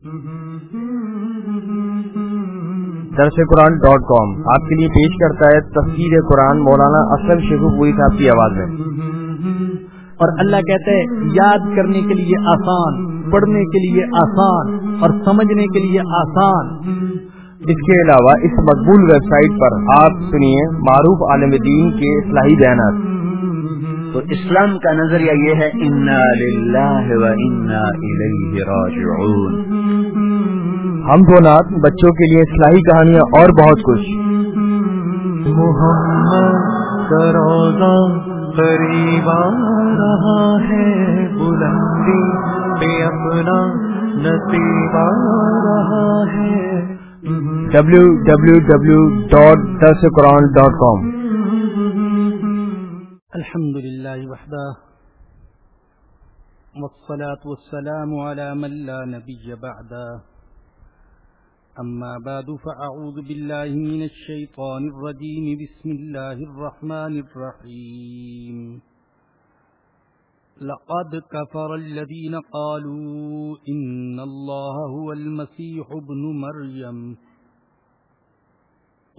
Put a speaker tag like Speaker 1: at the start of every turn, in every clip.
Speaker 1: درس قرآن dot com آپ کے لیے پیش کرتا ہے تفصیل قرآن مولانا اسلم شیخو پوری صاحب کی آواز میں۔
Speaker 2: اور اللہ کہتا ہے، یاد کرنے کے لیے آسان، پڑھنے کے لیے آسان اور سمجھنے کے لیے آسان۔
Speaker 1: اس کے علاوہ اس مقبول ویب سائٹ پر آپ سنیے معروف عالم دین کے اصلاحی بیانات۔
Speaker 2: تو اسلام کا نظریہ یہ ہے انا للہ و انا الیہ راجعون
Speaker 1: ہم دو نات بچوں کے لیے اصلاحی کہانیاں اور بہت کچھ۔
Speaker 3: محمد قریب آ رہا ہے بلندی پہ اپنا نصیب آ رہا ہے۔
Speaker 1: ڈبلو
Speaker 2: الحمد للہ وحدہ والصلاة والسلام على من لا نبي بعده. أما بعد، فأعوذ بالله من الشيطان الرجيم. بسم الله الرحمن الرحيم. لقد كفر الذين قالوا إن الله هو المسيح ابن مريم.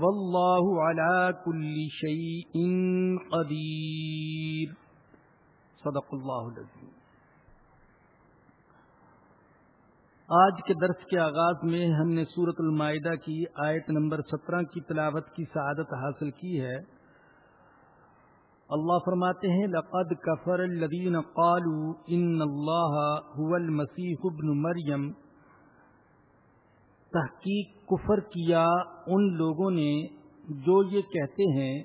Speaker 2: والله على كل شيء قدير صدق الله العظيم آج کے درس کے آغاز میں ہم نے سورت المائدہ کی آیت نمبر سترہ کی تلاوت کی سعادت حاصل کی ہے۔ اللہ فرماتے ہیں، لقد کفر الذین قالوا ان اللہ هو المسیح ابن مریم۔ تحقیق کفر کیا ان لوگوں نے جو یہ کہتے ہیں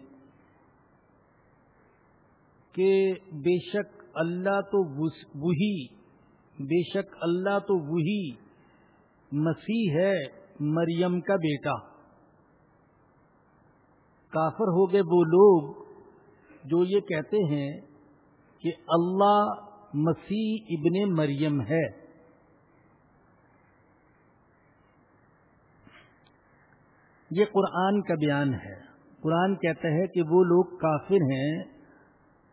Speaker 2: کہ بے شک اللہ تو وہی بے شک اللہ تو وہی مسیح ہے مریم کا بیٹا۔ کافر ہو گئے وہ لوگ جو یہ کہتے ہیں کہ اللہ مسیح ابن مریم ہے۔ یہ قرآن کا بیان ہے۔ قرآن کہتا ہے کہ وہ لوگ کافر ہیں،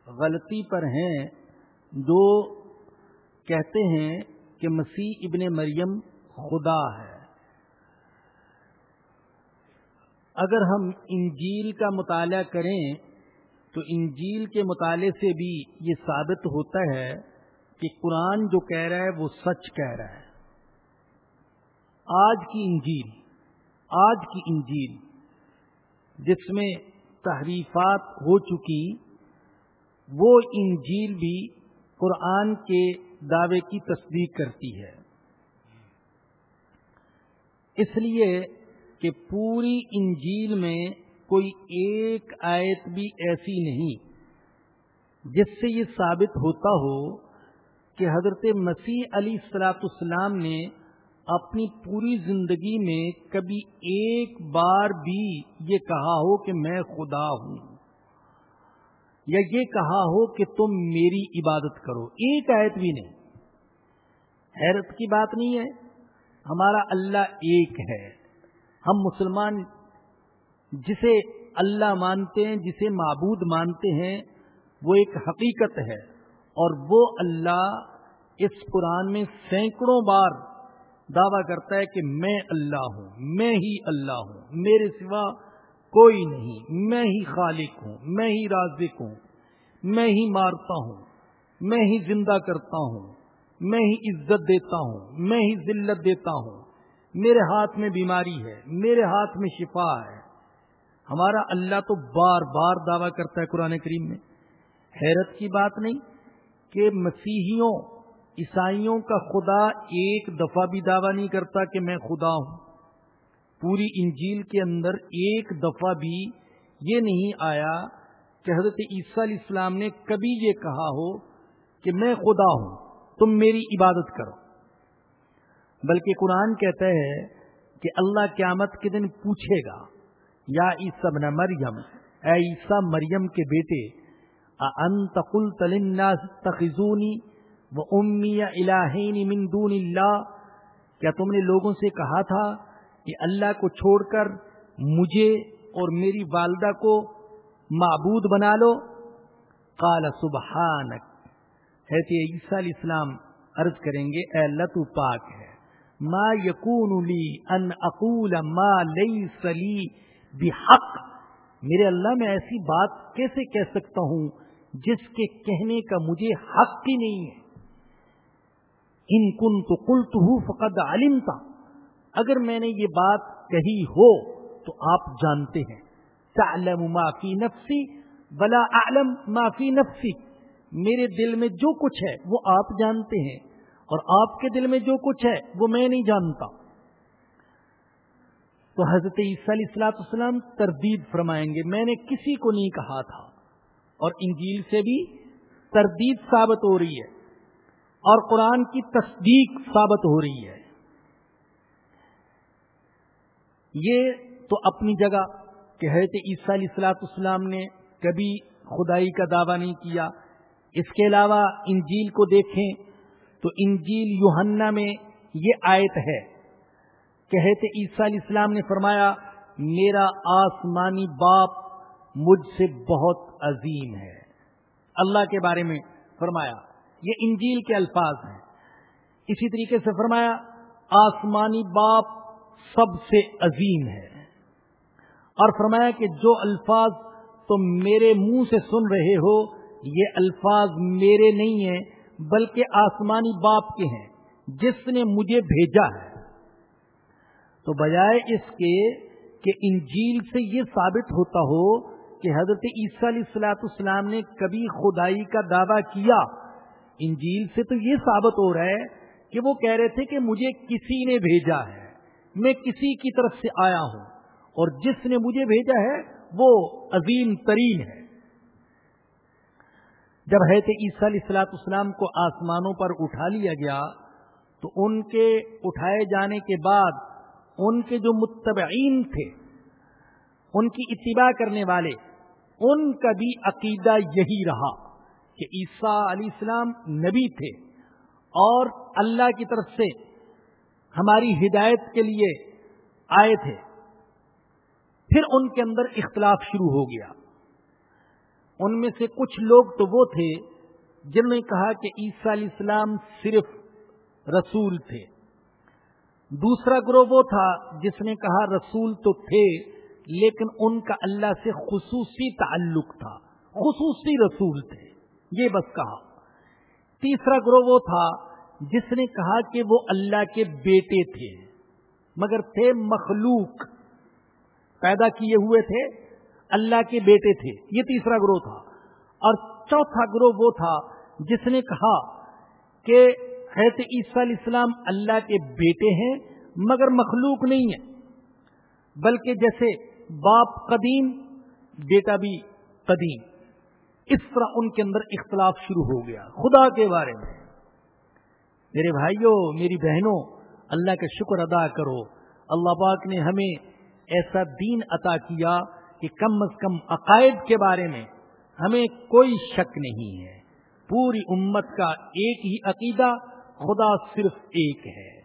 Speaker 2: غلطی پر ہیں۔ جو کہتے ہیں کہ مسیح ابن مریم خدا ہے۔ اگر ہم انجیل کا مطالعہ کریں، تو انجیل کے مطالعے سے بھی یہ ثابت ہوتا ہے کہ قرآن جو کہہ رہا ہے وہ سچ کہہ رہا ہے۔ آج کی انجیل۔ آج کی انجیل جس میں تحریفات ہو چکی، وہ انجیل بھی قرآن کے دعوے کی تصدیق کرتی ہے۔ اس لیے کہ پوری انجیل میں کوئی ایک آیت بھی ایسی نہیں جس سے یہ ثابت ہوتا ہو کہ حضرت مسیح علی السلاط اسلام نے اپنی پوری زندگی میں کبھی ایک بار بھی یہ کہا ہو کہ میں خدا ہوں یا یہ کہا ہو کہ تم میری عبادت کرو، ایک آیت بھی نہیں۔ حیرت کی بات نہیں ہے، ہمارا اللہ ایک ہے۔ ہم مسلمان جسے اللہ مانتے ہیں، جسے معبود مانتے ہیں، وہ ایک حقیقت ہے۔ اور وہ اللہ اس قرآن میں سینکڑوں بار دعویٰ کرتا ہے کہ میں اللہ ہوں، میں ہی اللہ ہوں، میرے سوا کوئی نہیں، میں ہی خالق ہوں، میں ہی رازق ہوں، میں ہی مارتا ہوں، میں ہی زندہ کرتا ہوں، میں ہی عزت دیتا ہوں، میں ہی ذلت دیتا ہوں۔ میرے ہاتھ میں بیماری ہے، میرے ہاتھ میں شفا ہے۔ ہمارا اللہ تو بار بار دعویٰ کرتا ہے قرآن کریم میں۔ حیرت کی بات نہیں کہ مسیحیوں عیسائیوں کا خدا ایک دفعہ بھی دعویٰ نہیں کرتا کہ میں خدا ہوں۔ پوری انجیل کے اندر ایک دفعہ بھی یہ نہیں آیا کہ حضرت عیسیٰ علیہ السلام نے کبھی یہ کہا ہو کہ میں خدا ہوں، تم میری عبادت کرو۔ بلکہ قرآن کہتا ہے کہ اللہ قیامت کے دن پوچھے گا، یا عیسا بن مریم، اے عیسا مریم کے بیٹے انت قلت للناس تخزونی و امی الہین من دون اللہ۔ کیا تم نے لوگوں سے کہا تھا کہ اللہ کو چھوڑ کر مجھے اور میری والدہ کو معبود بنا لو؟ قال سبحانک۔ ہے عیسیٰ علیہ السلام عرض کریں گے، اے اللہ تو پاک ہے۔ ما یقون لی ان اقول ما لیس لی بحق۔ میرے اللہ، میں ایسی بات کیسے کہہ سکتا ہوں جس کے کہنے کا مجھے حق ہی نہیں ہے؟ ان کن تو کلت ہوں فقد علم تھا اگر میں نے یہ بات کہی ہو تو آپ جانتے ہیں. تعلم ما فی نفسی بلا عالم ما فی نفسی. میرے دل میں جو کچھ ہے وہ آپ جانتے ہیں اور آپ کے دل میں جو کچھ ہے وہ میں نہیں جانتا. تو حضرت عیسیٰ علیہ السلاط اسلام تردید فرمائیں گے. میں نے کسی کو نہیں کہا تھا اور انجیل سے بھی تردید ثابت ہو رہی ہے. اور قرآن کی تصدیق ثابت ہو رہی ہے۔ یہ تو اپنی جگہ کہ حضرت عیسیٰ علیہ السلاط اسلام نے کبھی خدائی کا دعویٰ نہیں کیا۔ اس کے علاوہ انجیل کو دیکھیں تو انجیل یوہنا میں یہ آیت ہے کہتے عیسیٰ علیہ السلام نے فرمایا، میرا آسمانی باپ مجھ سے بہت عظیم ہے۔ اللہ کے بارے میں فرمایا۔ یہ انجیل کے الفاظ ہیں۔ اسی طریقے سے فرمایا، آسمانی باپ سب سے عظیم ہے۔ اور فرمایا کہ جو الفاظ تم میرے منہ سے سن رہے ہو، یہ الفاظ میرے نہیں ہیں، بلکہ آسمانی باپ کے ہیں، جس نے مجھے بھیجا ہے۔ تو بجائے اس کے کہ انجیل سے یہ ثابت ہوتا ہو کہ حضرت عیسیٰ علیہ السلاۃ السلام نے کبھی خدائی کا دعویٰ کیا انجیل سے تو یہ ثابت ہو رہا ہے کہ وہ کہہ رہے تھے کہ مجھے کسی نے بھیجا ہے، میں کسی کی طرف سے آیا ہوں اور جس نے مجھے بھیجا ہے وہ عظیم ترین ہے۔ جب ہے عیسیٰ علیہ السلاط اسلام کو آسمانوں پر اٹھا لیا گیا، تو ان کے اٹھائے جانے کے بعد ان کے جو متبعین تھے، ان کی اتباع کرنے والے، ان کا بھی عقیدہ یہی رہا۔ کہ عیسیٰ علیہ السلام نبی تھے اور اللہ کی طرف سے ہماری ہدایت کے لیے آئے تھے۔ پھر ان کے اندر اختلاف شروع ہو گیا۔ ان میں سے کچھ لوگ تو وہ تھے جنہوں نے کہا کہ عیسیٰ علیہ السلام صرف رسول تھے۔ دوسرا گروہ وہ تھا جس نے کہا رسول تو تھے لیکن ان کا اللہ سے خصوصی تعلق تھا، خصوصی رسول تھے۔ یہ بس کہا۔ تیسرا گروہ وہ تھا جس نے کہا کہ وہ اللہ کے بیٹے تھے، مگر تھے مخلوق۔ پیدا کیے ہوئے تھے، اللہ کے بیٹے تھے۔ یہ تیسرا گروہ تھا۔ اور چوتھا گروہ وہ تھا جس نے کہا کہ حیرت عیسیٰ علیہ السلام اللہ کے بیٹے ہیں، مگر مخلوق نہیں ہے بلکہ جیسے باپ قدیم، بیٹا بھی قدیم۔ اس طرح ان کے اندر اختلاف شروع ہو گیا خدا کے بارے میں۔ میرے بھائیوں، میری بہنوں، اللہ کا شکر ادا کرو۔ اللہ پاک نے ہمیں ایسا دین عطا کیا کہ کم از کم عقائد کے بارے میں ہمیں کوئی شک نہیں ہے۔ پوری امت کا ایک ہی عقیدہ خدا صرف ایک ہے۔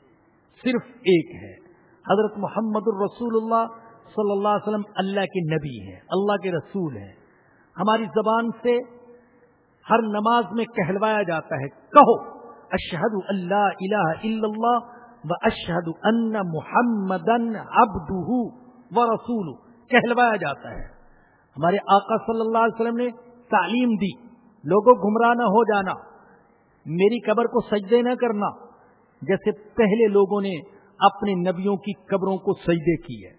Speaker 2: صرف ایک ہے۔ حضرت محمد الرسول اللہ صلی اللہ علیہ وسلم اللہ کے نبی ہیں، اللہ کے رسول ہیں۔ ہماری زبان سے ہر نماز میں کہلوایا جاتا ہے۔ کہو اشہد اللہ الہ الا اللہ و اشہد ان محمد ابد و رسول کہلوایا جاتا ہے۔ ہمارے آقا صلی اللہ علیہ وسلم نے تعلیم دی، لوگوں گمراہ نہ ہو جانا، میری قبر کو سجدے نہ کرنا، جیسے پہلے لوگوں نے اپنے نبیوں کی قبروں کو سجدے کی ہے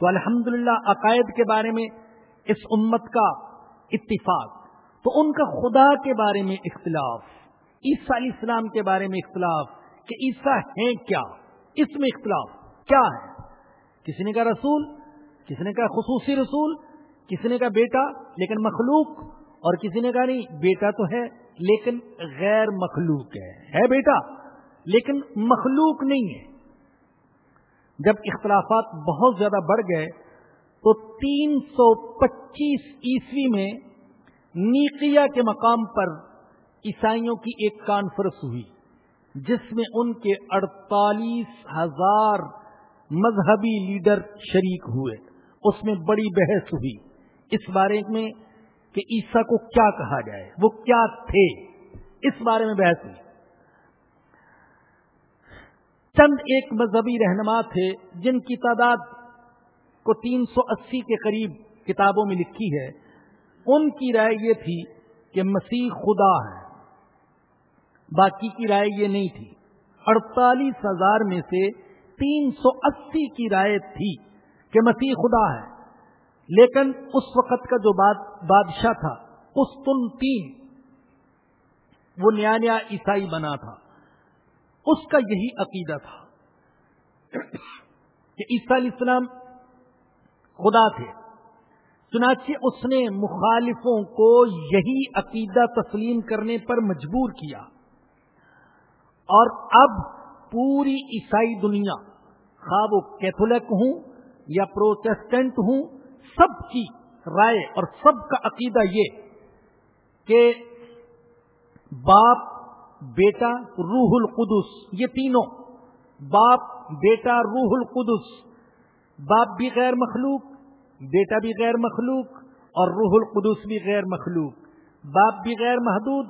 Speaker 2: تو الحمد عقائد کے بارے میں اس امت کا اتفاق۔ تو ان کا خدا کے بارے میں اختلاف، عیسیٰ علیہ السلام کے بارے میں اختلاف کہ عیسیٰ ہیں کیا؟ اس میں اختلاف کیا ہے؟ کسی نے کہا رسول؟ کسی نے کہا خصوصی رسول؟ کسی نے کہا بیٹا؟ لیکن مخلوق۔ اور کسی نے کہا نہیں؟ بیٹا تو ہے، لیکن غیر مخلوق ہے۔ ہے بیٹا، لیکن مخلوق نہیں ہے۔ جب اختلافات بہت زیادہ بڑھ گئے تو تین سو پچیس عیسوی میں نیقیہ کے مقام پر عیسائیوں کی ایک کانفرنس ہوئی، جس میں ان کے اڑتالیس ہزار مذہبی لیڈر شریک ہوئے۔ اس میں بڑی بحث ہوئی اس بارے میں کہ عیسیٰ کو کیا کہا جائے، وہ کیا تھے؟ اس بارے میں بحث ہوئی۔ چند ایک مذہبی رہنما تھے جن کی تعداد کو تین سو اسی کے قریب کتابوں میں لکھی ہے، ان کی رائے یہ تھی کہ مسیح خدا ہے۔ باقی کی رائے یہ نہیں تھی۔ اڑتالیس ہزار میں سے تین سو اسی کی رائے تھی کہ مسیح خدا ہے۔ لیکن اس وقت کا جو بادشاہ تھا اس تین وہ نیا نیا عیسائی بنا تھا۔ اس کا یہی عقیدہ تھا کہ عیسیٰ علیہ السلام خدا تھے۔ چنانچہ اس نے مخالفوں کو یہی عقیدہ تسلیم کرنے پر مجبور کیا۔ اور اب پوری عیسائی دنیا، خواب وہ کیتھولک ہوں یا پروٹیسٹنٹ ہوں، سب کی رائے اور سب کا عقیدہ یہ کہ باپ، بیٹا، روح القدس، یہ تینوں، باپ، بیٹا، روح القدس باپ بھی غیر مخلوق، بیٹا بھی غیر مخلوق اور روح القدس بھی غیر مخلوق۔ باپ بھی غیر محدود،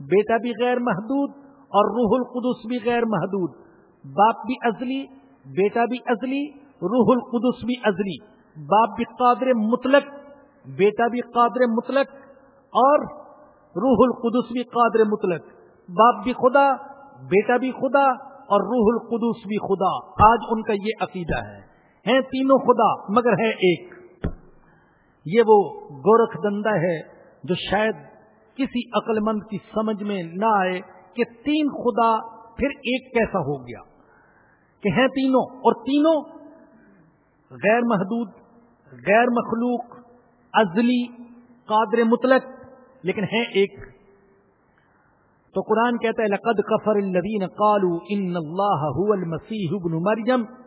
Speaker 2: بیٹا بھی غیر محدود اور روح القدس بھی غیر محدود۔ باپ بھی ازلی، بیٹا بھی ازلی، روح القدس بھی ازلی۔ باپ بھی قادر مطلق، بیٹا بھی قادر مطلق اور روح القدس بھی قادر مطلق۔ باپ بھی خدا، بیٹا بھی خدا اور روح القدس بھی خدا۔ آج ان کا یہ عقیدہ ہے۔ ہیں تینوں خدا، مگر ہے ایک۔ یہ وہ گورکھ دندا ہے جو شاید کسی عقل مند کی سمجھ میں نہ آئے کہ تین خدا پھر ایک کیسا ہو گیا۔ کہ ہیں تینوں، اور تینوں غیر محدود، غیر مخلوق ازلی قادر مطلق، لیکن ہیں ایک۔ تو قرآن کہتا ہے، لقد کفر الذین قالوا ان اللہ هو المسیح ابن مریم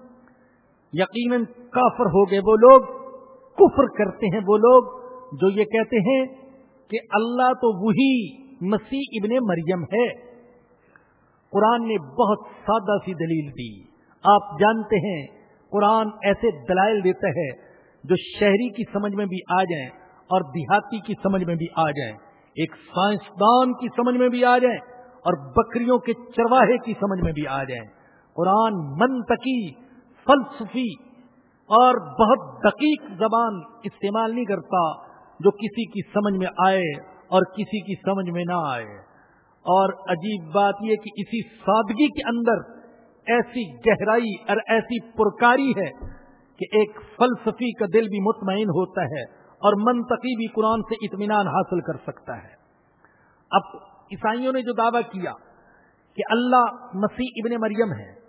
Speaker 2: یقیناً کافر ہو گئے وہ لوگ، کفر کرتے ہیں وہ لوگ جو یہ کہتے ہیں کہ اللہ تو وہی مسیح ابن مریم ہے۔ قرآن نے بہت سادہ سی دلیل دی۔ آپ جانتے ہیں، قرآن ایسے دلائل دیتا ہے جو شہری کی سمجھ میں بھی آ جائیں اور دیہاتی کی سمجھ میں بھی آ جائیں۔ ایک سائنسدان کی سمجھ میں بھی آ جائیں اور بکریوں کے چرواہے کی سمجھ میں بھی آ جائیں۔ قرآن منطقی فلسفی اور بہت دقیق زبان استعمال نہیں کرتا جو کسی کی سمجھ میں آئے اور کسی کی سمجھ میں نہ آئے۔ اور عجیب بات یہ کہ اسی سادگی کے اندر ایسی گہرائی اور ایسی پرکاری ہے کہ ایک فلسفی کا دل بھی مطمئن ہوتا ہے اور منطقی بھی قرآن سے اطمینان حاصل کر سکتا ہے۔ اب عیسائیوں نے جو دعویٰ کیا کہ اللہ مسیح ابن مریم ہے۔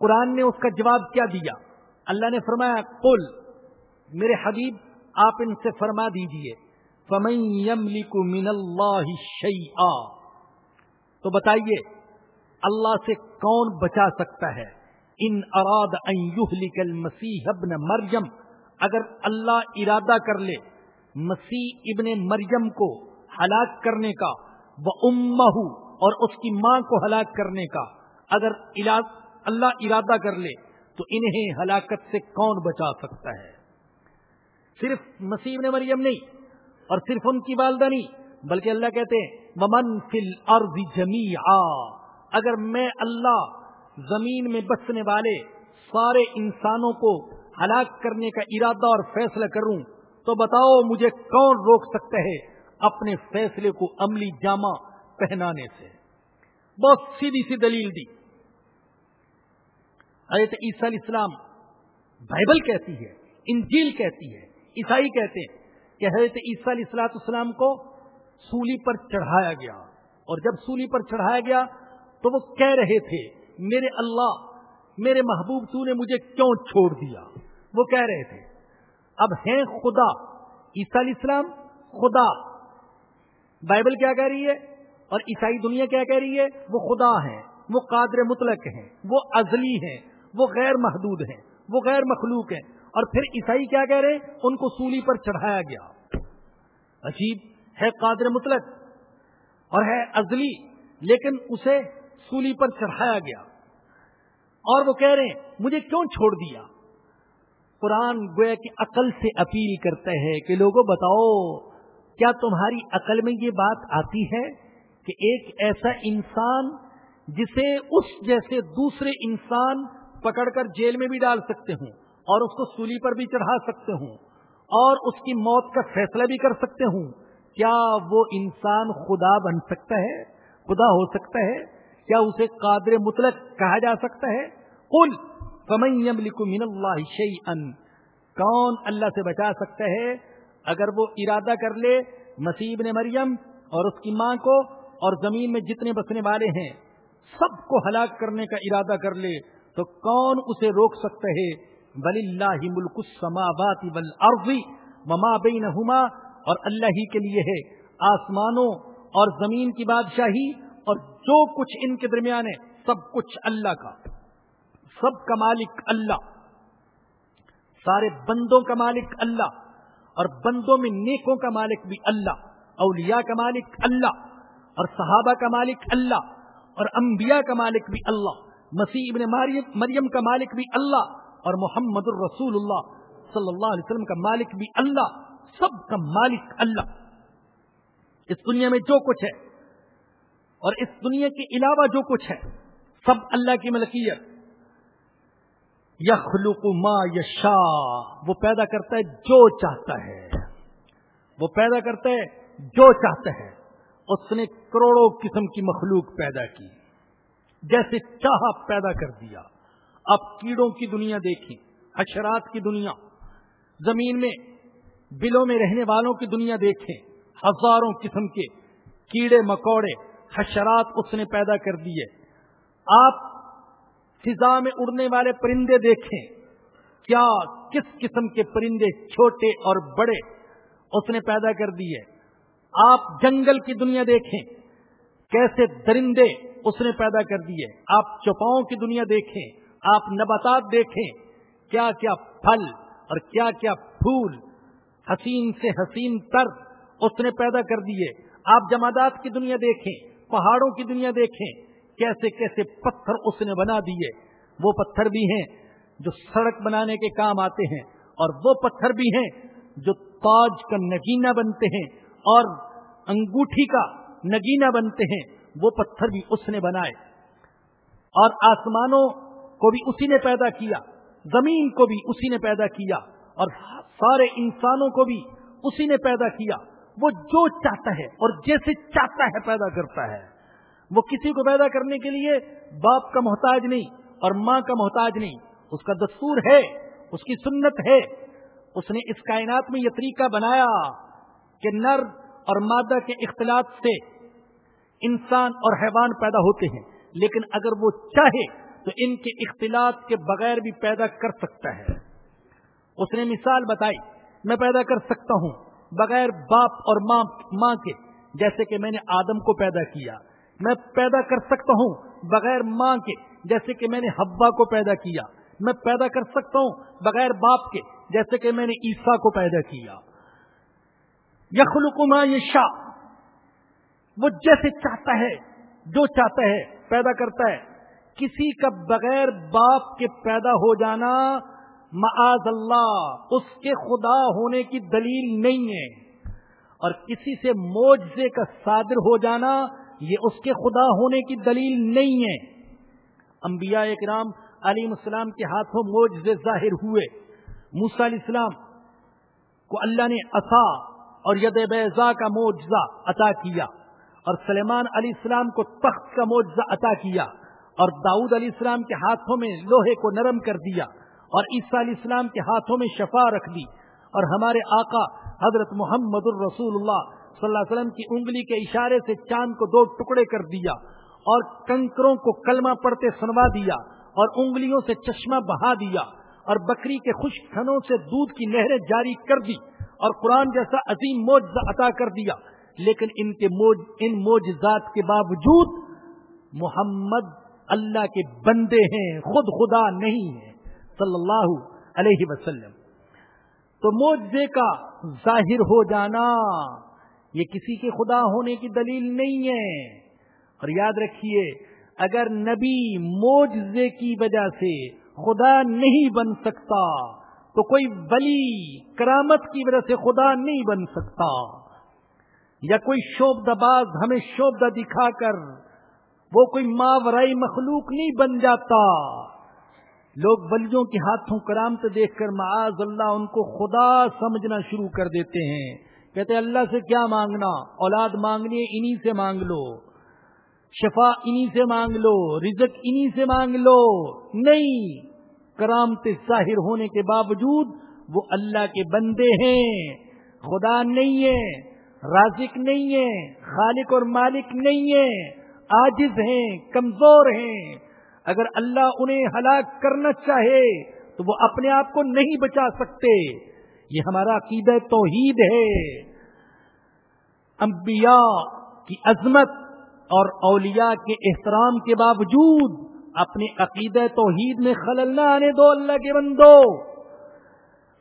Speaker 2: قرآن نے اس کا جواب کیا دیا؟ اللہ نے فرمایا، قل، میرے حبیب، آپ ان سے فرما دیجیے، فمن يملك من اللہ شيئا۔ تو بتائیے، اللہ سے کون بچا سکتا ہے؟ ان اراد ان مسیح ابن مریم۔ اگر اللہ ارادہ کر لے مسیح ابن مریم کو ہلاک کرنے کا وہ اور اس کی ماں کو ہلاک کرنے کا، اگر اللہ ارادہ کر لے تو انہیں ہلاکت سے کون بچا سکتا ہے؟ صرف مسیح ابن مریم نہیں اور صرف ان کی والدہ نہیں، بلکہ اللہ کہتے ہیں ممن فل ارض جمی اگر میں اللہ زمین میں بسنے والے سارے انسانوں کو ہلاک کرنے کا ارادہ اور فیصلہ کروں، تو بتاؤ مجھے کون روک سکتا ہے اپنے فیصلے کو عملی جامہ پہنانے سے؟ بہت سیدھی سی دلیل دی۔ حضرت عیسیٰ علیہ السلام بائبل کہتی ہے، انجیل کہتی ہے، عیسائی کہتے ہیں کہ حضرت عیسیٰ علیہ السلاط اسلام کو سولی پر چڑھایا گیا۔ اور جب سولی پر چڑھایا گیا تو وہ کہہ رہے تھے، میرے اللہ، میرے محبوب تو نے مجھے کیوں چھوڑ دیا؟ وہ کہہ رہے تھے، اب ہیں خدا، عیسیٰ علیہ السلام خدا۔ بائبل کیا کہہ رہی ہے؟ اور عیسائی دنیا کیا کہہ رہی ہے؟ وہ خدا ہیں، وہ قادر مطلق ہیں، وہ ازلی ہیں وہ غیر محدود ہیں، وہ غیر مخلوق ہیں۔ اور پھر عیسائی کیا کہہ رہے ہیں؟ ان کو سولی پر چڑھایا گیا۔ عجیب ہے قادر مطلق اور ہے ازلی لیکن اسے سولی پر چڑھایا گیا۔ اور وہ کہہ رہے ہیں، مجھے کیوں چھوڑ دیا؟ قرآن گویا کہ عقل سے اپیل کرتا ہے کہ لوگوں بتاؤ، کیا تمہاری عقل میں یہ بات آتی ہے کہ ایک ایسا انسان جسے اس جیسے دوسرے انسان پکڑ کر جیل میں بھی ڈال سکتے ہوں اور اس کو سولی پر بھی چڑھا سکتے ہوں اور اس کی موت کا فیصلہ بھی کر سکتے ہوں۔ کیا وہ انسان خدا بن سکتا ہے؟ خدا ہو سکتا ہے؟ کیا اسے قادر مطلق کہا جا سکتا ہے؟ کل من اللہ ان کون اللہ سے بچا سکتا ہے؟ اگر وہ ارادہ کر لے نصیب نے مریم اور اس کی ماں کو اور زمین میں جتنے بسنے والے ہیں، سب کو ہلاک کرنے کا ارادہ کر لے۔ تو کون اسے روک سکتا ہے بل اللہ ملک السماوات والارض وما بینہما اور اللہ ہی کے لیے ہے۔ آسمانوں اور زمین کی بادشاہی اور جو کچھ ان کے درمیان ہے، سب کچھ اللہ کا۔ سب کا مالک اللہ۔ سارے بندوں کا مالک اللہ۔ اور بندوں میں نیکوں کا مالک بھی اللہ۔ اولیاء کا مالک اللہ۔ اور صحابہ کا مالک اللہ۔ اور انبیاء کا مالک بھی اللہ۔ مسیح ابن مریم کا مالک بھی اللہ اور محمد الرسول اللہ صلی اللہ علیہ وسلم کا مالک بھی اللہ، سب کا مالک اللہ۔ اس دنیا میں جو کچھ ہے اور اس دنیا کے علاوہ جو کچھ ہے، سب اللہ کی ملکیت۔ یخلق ما یشا وہ پیدا کرتا ہے جو چاہتا ہے۔ وہ پیدا کرتا ہے جو چاہتا ہے۔ اس نے کروڑوں قسم کی مخلوق پیدا کی۔ جیسے چاہا پیدا کر دیا۔ اب کیڑوں کی دنیا دیکھیں، حشرات کی دنیا۔ زمین میں، بلوں میں رہنے والوں کی دنیا دیکھیں۔ ہزاروں قسم کے کیڑے، مکوڑے، حشرات اس نے پیدا کر دیے۔ آپ فضا میں اڑنے والے پرندے دیکھیں۔ کیا کس قسم کے پرندے چھوٹے اور بڑے اس نے پیدا کر دیے؟ آپ جنگل کی دنیا دیکھیں۔ کیسے درندے اس نے پیدا کر دیے آپ چوپاؤں کی دنیا دیکھیں، آپ نباتات دیکھیں، کیا کیا پھل اور کیا کیا پھول حسین سے حسین تر اس نے پیدا کر دیے۔ آپ جمادات کی دنیا دیکھیں، پہاڑوں کی دنیا دیکھیں، کیسے کیسے پتھر اس نے بنا دیے۔ وہ پتھر بھی ہیں جو سڑک بنانے کے کام آتے ہیں اور وہ پتھر بھی ہیں جو تاج کا نگینہ بنتے ہیں اور انگوٹھی کا نگینہ بنتے ہیں۔ وہ پتھر بھی اس نے بنائے اور آسمانوں کو بھی اسی نے پیدا کیا، زمین کو بھی اسی نے پیدا کیا اور سارے انسانوں کو بھی اسی نے پیدا کیا۔ وہ جو چاہتا ہے اور جیسے چاہتا ہے پیدا کرتا ہے۔ وہ کسی کو پیدا کرنے کے لیے باپ کا محتاج نہیں اور ماں کا محتاج نہیں۔ اس کا دستور ہے، اس کی سنت ہے۔ اس نے اس کائنات میں یہ طریقہ بنایا کہ نر اور مادہ کے اختلاط سے انسان اور حیوان پیدا ہوتے ہیں، لیکن اگر وہ چاہے تو ان کے اختلاط کے بغیر بھی پیدا کر سکتا ہے۔ اس نے مثال بتائی، میں پیدا کر سکتا ہوں بغیر باپ اور ماں ماں کے، جیسے کہ میں نے آدم کو پیدا کیا۔ میں پیدا کر سکتا ہوں بغیر ماں کے، جیسے کہ میں نے حبا کو پیدا کیا۔ میں پیدا کر سکتا ہوں بغیر باپ کے، جیسے کہ میں نے عیسا کو پیدا کیا۔ یخلق ما شاہ وہ جیسے چاہتا ہے، جو چاہتا ہے، پیدا کرتا ہے۔ کسی کا بغیر باپ کے پیدا ہو جانا معاذ اللہ، اس کے خدا ہونے کی دلیل نہیں ہے۔ اور کسی سے موجے کا صادر ہو جانا، یہ اس کے خدا ہونے کی دلیل نہیں ہے۔ انبیاء اکرام علی السلام کے ہاتھوں موجے ظاہر ہوئے۔ موسا علیہ السلام کو اللہ نے اصا اور ید بیضا کا معجزہ عطا کیا۔ اور سلیمان علیہ السلام کو تخت کا معجزہ عطا کیا اور داؤد علیہ السلام کے ہاتھوں میں لوہے کو نرم کر دیا اور عیسیٰ علیہ السلام کے ہاتھوں میں شفا رکھ دی اور ہمارے آقا حضرت محمد الرسول اللہ صلی اللہ علیہ وسلم کی انگلی کے اشارے سے چاند کو دو ٹکڑے کر دیا اور کنکروں کو کلمہ پڑتے سنوا دیا اور انگلیوں سے چشمہ بہا دیا اور بکری کے خشک تھنوں سے دودھ کی نہریں جاری کر دی اور قرآن جیسا عظیم موج عطا کر دیا لیکن ان کے موج، ان موجزات کے باوجود محمد اللہ کے بندے ہیں، خود خدا نہیں ہے صلی اللہ علیہ وسلم۔ تو موجے کا ظاہر ہو جانا، یہ کسی کے خدا ہونے کی دلیل نہیں ہے۔ اور یاد رکھیے، اگر نبی موجے کی وجہ سے خدا نہیں بن سکتا، تو کوئی ولی کرامت کی وجہ سے خدا نہیں بن سکتا۔ یا کوئی شوب دباز ہمیں شوبدہ دکھا کر، وہ کوئی ماورائی مخلوق نہیں بن جاتا۔ لوگ ولیوں کے ہاتھوں کرامت دیکھ کر معاذ اللہ ان کو خدا سمجھنا شروع کر دیتے ہیں۔ کہتے اللہ سے کیا مانگنا؟ اولاد مانگنی ہے انہی سے مانگ لو۔ شفا انہی سے مانگ لو، رزق انہی سے مانگ لو۔ نہیں، کرامت ظاہر ہونے کے باوجود وہ اللہ کے بندے ہیں۔ خدا نہیں ہے۔ رازق نہیں ہے خالق اور مالک نہیں ہے آجز ہیں، کمزور ہیں۔ اگر اللہ انہیں ہلاک کرنا چاہے تو وہ اپنے آپ کو نہیں بچا سکتے۔ یہ ہمارا عقید توحید ہے۔ انبیاء کی عظمت اور اولیاء کے احترام کے باوجود اپنے عقید توحید میں خلل نہ آنے دو اللہ کے بندو۔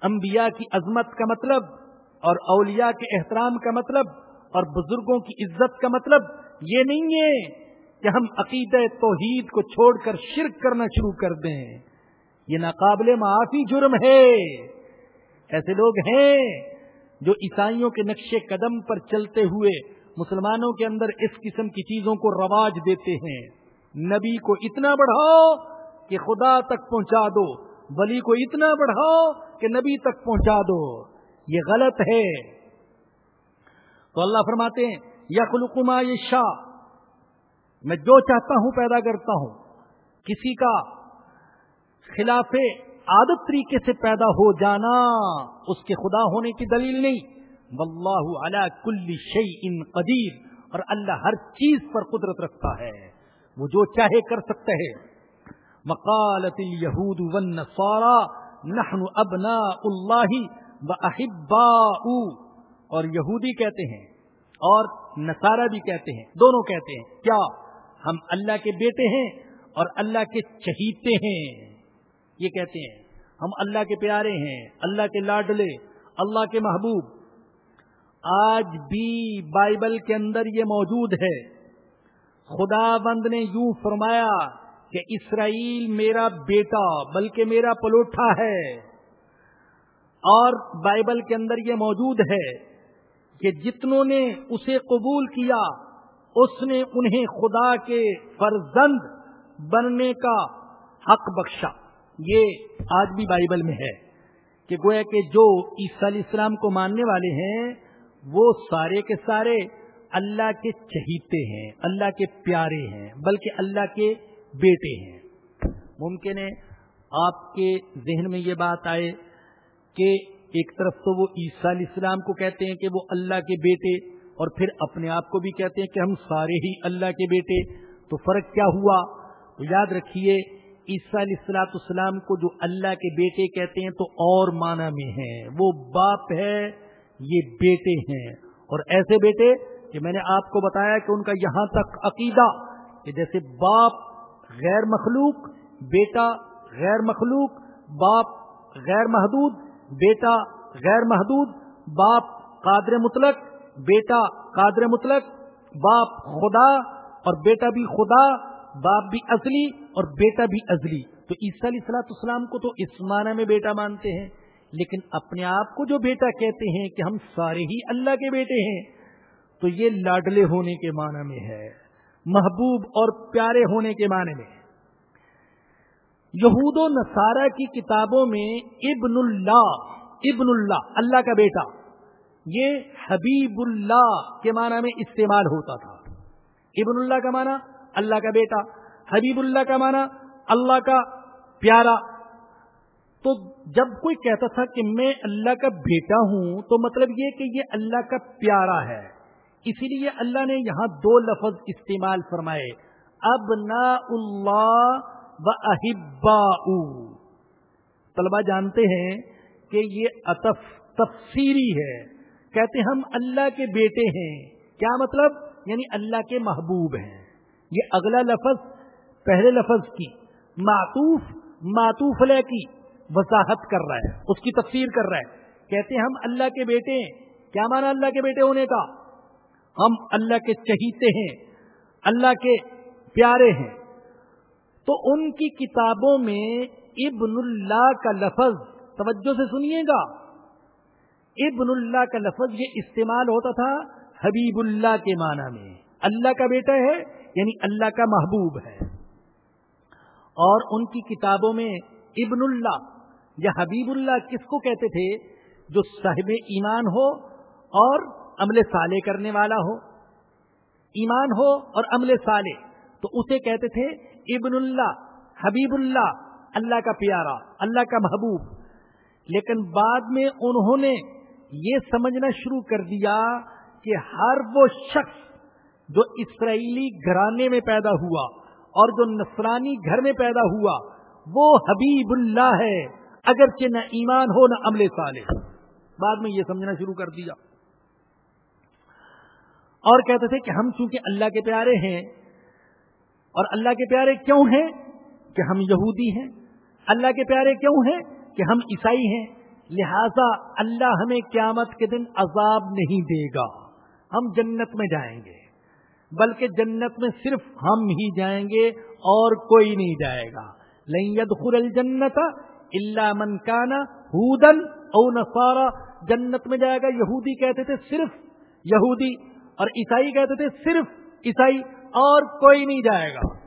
Speaker 2: انبیاء کی عظمت کا مطلب اور اولیاء کے احترام کا مطلب اور بزرگوں کی عزت کا مطلب یہ نہیں ہے کہ ہم عقید توحید کو چھوڑ کر شرک کرنا شروع کر دیں۔ یہ ناقابل معافی جرم ہے۔ ایسے لوگ ہیں جو عیسائیوں کے نقش قدم پر چلتے ہوئے مسلمانوں کے اندر اس قسم کی چیزوں کو رواج دیتے ہیں۔ نبی کو اتنا بڑھاؤ کہ خدا تک پہنچا دو، ولی کو اتنا بڑھاؤ کہ نبی تک پہنچا دو۔ یہ غلط ہے۔ تو اللہ فرماتے ہیں یخلقما یہ شاہ میں جو چاہتا ہوں پیدا کرتا ہوں۔ کسی کا خلاف عادت طریقے سے پیدا ہو جانا اس کے خدا ہونے کی دلیل نہیں۔ واللہ علی کل شیء قدیر۔ اور اللہ ہر چیز پر قدرت رکھتا ہے۔ وہ جو چاہے کر سکتا ہے۔ مقالت الیہود والنصارى نحن ابناء اللہ واحباؤ اور یہودی کہتے ہیں اور نصارہ بھی کہتے ہیں، دونوں کہتے ہیں، کیا ہم اللہ کے بیٹے ہیں اور اللہ کے چہیتے ہیں؟ یہ کہتے ہیں، ہم اللہ کے پیارے ہیں، اللہ کے لاڈلے، اللہ کے محبوب۔ آج بھی بائبل کے اندر یہ موجود ہے۔ خدا بند نے یوں فرمایا کہ اسرائیل میرا بیٹا، بلکہ میرا پلوٹھا ہے۔ اور بائبل کے اندر یہ موجود ہے کہ جتنوں نے اسے قبول کیا، اس نے انہیں خدا کے فرزند بننے کا حق بخشا۔ یہ آج بھی بائبل میں ہے کہ گویا کہ جو عیسی علیہ السلام کو ماننے والے ہیں، وہ سارے کے سارے اللہ کے چہیتے ہیں، اللہ کے پیارے ہیں، بلکہ اللہ کے بیٹے ہیں۔ ممکن ہے آپ کے ذہن میں یہ بات آئے کہ ایک طرف تو وہ عیسیٰ علیہ السلام کو کہتے ہیں کہ وہ اللہ کے بیٹے اور پھر اپنے آپ کو بھی کہتے ہیں کہ ہم سارے ہی اللہ کے بیٹے، تو فرق کیا ہوا؟ تو یاد رکھیے، عیسیٰ علیہ السلاۃ السلام کو جو اللہ کے بیٹے کہتے ہیں تو اور معنی میں ہیں۔ وہ باپ ہے، یہ بیٹے ہیں۔ اور ایسے بیٹے کہ میں نے آپ کو بتایا کہ ان کا یہاں تک عقیدہ کہ جیسے باپ غیر مخلوق، بیٹا غیر مخلوق، باپ غیر محدود بیٹا غیر محدود، باپ قادر مطلق، بیٹا قادر مطلق، باپ خدا اور بیٹا بھی خدا، باپ بھی اصلی اور بیٹا بھی ازلی تو عیسیٰ علیہ السلاۃ اسلام کو تو اس معنی میں بیٹا مانتے ہیں، لیکن اپنے آپ کو جو بیٹا کہتے ہیں کہ ہم سارے ہی اللہ کے بیٹے ہیں، تو یہ لاڈلے ہونے کے معنی میں ہے، محبوب اور پیارے ہونے کے معنی میں یہود و نصارہ کی کتابوں میں ابن اللہ ابن اللہ اللہ کا بیٹا، یہ حبیب اللہ کے معنی میں استعمال ہوتا تھا۔ ابن اللہ کا معنی اللہ کا بیٹا، حبیب اللہ کا معنی اللہ کا پیارا۔ تو جب کوئی کہتا تھا کہ میں اللہ کا بیٹا ہوں، تو مطلب یہ کہ یہ اللہ کا پیارا ہے۔ اسی لیے اللہ نے یہاں دو لفظ استعمال فرمائے۔ اب نا اللہ و احبا طلبا جانتے ہیں کہ یہ اطف تفسیری ہے۔ کہتے ہم اللہ کے بیٹے ہیں۔ کیا مطلب؟ یعنی اللہ کے محبوب ہیں۔ یہ اگلا لفظ، پہلے لفظ کی۔ معطوف معطوف علیہ کی وضاحت کر رہا ہے، اس کی تفسیر کر رہا ہے۔ کہتے ہیں، ہم اللہ کے بیٹے ہیں۔ کیا مانا اللہ کے بیٹے ہونے کا؟ ہم اللہ کے چہیتے ہیں۔ اللہ کے پیارے ہیں۔ تو ان کی کتابوں میں ابن اللہ کا لفظ، توجہ سے سنیے گا۔ ابن اللہ کا لفظ یہ استعمال ہوتا تھا حبیب اللہ کے معنی میں۔ اللہ کا بیٹا ہے یعنی اللہ کا محبوب ہے۔ اور ان کی کتابوں میں ابن اللہ، یا حبیب اللہ کس کو کہتے تھے؟ جو صاحب ایمان ہو اور عمل صالح کرنے والا ہو۔ ایمان ہو اور عمل صالح، تو اسے کہتے تھے ابن اللہ، حبیب اللہ اللہ کا پیارا، اللہ کا محبوب۔ لیکن بعد میں انہوں نے یہ سمجھنا شروع کر دیا کہ ہر وہ شخص جو اسرائیلی گھرانے میں پیدا ہوا اور جو نصرانی گھر میں پیدا ہوا، وہ حبیب اللہ ہے، اگرچہ نہ ایمان ہو نہ عمل صالح۔ بعد میں یہ سمجھنا شروع کر دیا۔ اور کہتے تھے کہ ہم چونکہ اللہ کے پیارے ہیں اور اللہ کے پیارے کیوں ہیں کہ ہم یہودی ہیں؟ اللہ کے پیارے کیوں ہیں کہ ہم عیسائی ہیں؟ لہذا اللہ ہمیں قیامت کے دن عذاب نہیں دے گا۔ ہم جنت میں جائیں گے۔ بلکہ جنت میں صرف ہم ہی جائیں گے اور کوئی نہیں جائے گا۔ لین خل الجنت اللہ من کانا ہودن او نسارا جنت میں جائے گا، یہودی کہتے تھے صرف یہودی اور عیسائی کہتے تھے صرف عیسائی۔ اور کوئی نہیں جائے گا۔